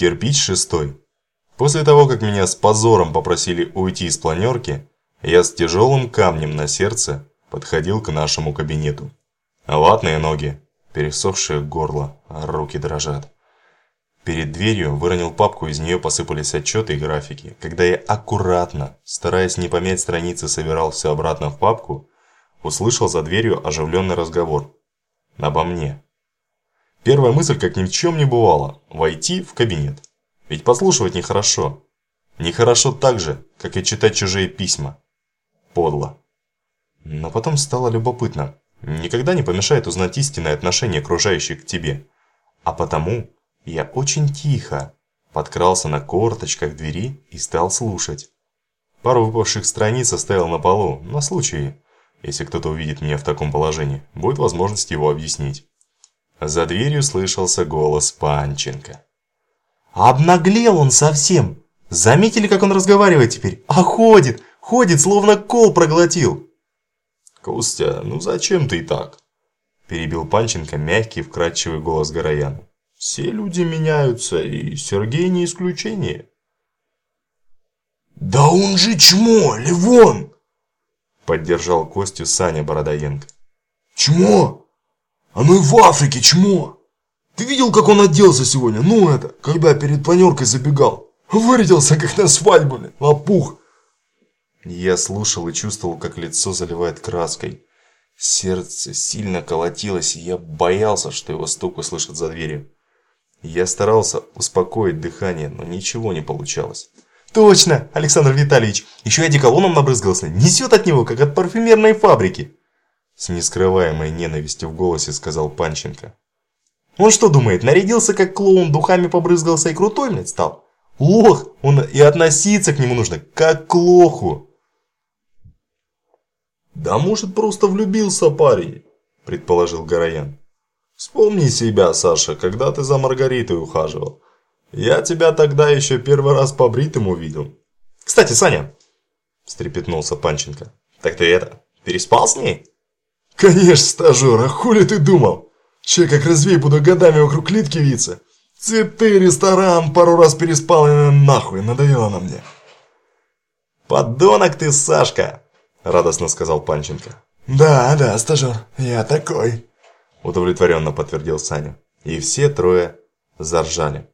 Кирпич шестой. После того, как меня с позором попросили уйти из планерки, я с тяжелым камнем на сердце подходил к нашему кабинету. Ватные ноги, пересохшее горло, руки дрожат. Перед дверью выронил папку, из нее посыпались отчеты и графики. Когда я аккуратно, стараясь не помять страницы, собирал все обратно в папку, услышал за дверью оживленный разговор. Обо мне. Первая мысль, как ни в чем не бывало, войти в кабинет. Ведь послушивать нехорошо. Нехорошо так же, как и читать чужие письма. Подло. Но потом стало любопытно. Никогда не помешает узнать истинное отношение окружающих к тебе. А потому я очень тихо подкрался на корточках двери и стал слушать. Пару выпавших страниц оставил на полу, на случай, если кто-то увидит меня в таком положении, будет возможность его объяснить. За дверью слышался голос Панченко. Обнаглел он совсем. Заметили, как он разговаривает теперь? А ходит, ходит, словно кол проглотил. Костя, ну зачем ты так? Перебил Панченко мягкий, вкрадчивый голос Горояна. Все люди меняются, и Сергей не исключение. Да он же чмо, Левон! Поддержал Костю Саня Бородоенко. Чмо? А ну и в Африке чмо! Ты видел, как он оделся сегодня? Ну это, когда перед планеркой забегал. Вырядился, как на свадьбе, лопух. Я слушал и чувствовал, как лицо заливает краской. Сердце сильно колотилось, и я боялся, что его стук услышат за дверью. Я старался успокоить дыхание, но ничего не получалось. Точно, Александр Витальевич, еще и одеколоном набрызгался. Несет от него, как от парфюмерной фабрики. С нескрываемой ненавистью в голосе сказал Панченко. Он что думает, нарядился как клоун, духами побрызгался и крутой, блядь, стал? Лох, он и относиться к нему нужно, как к лоху. Да может просто влюбился парень, предположил Гороян. Вспомни себя, Саша, когда ты за Маргаритой ухаживал. Я тебя тогда еще первый раз побритым увидел. Кстати, Саня, встрепетнулся Панченко. Так ты это, переспал с ней? Конечно, стажер, а хули ты думал? Че, как развей буду годами вокруг клитки виться? Цветы, ресторан, пару раз переспал и нахуй, надоело на мне. Подонок ты, Сашка, радостно сказал Панченко. Да, да, стажер, я такой. Удовлетворенно подтвердил Саня. И все трое заржали.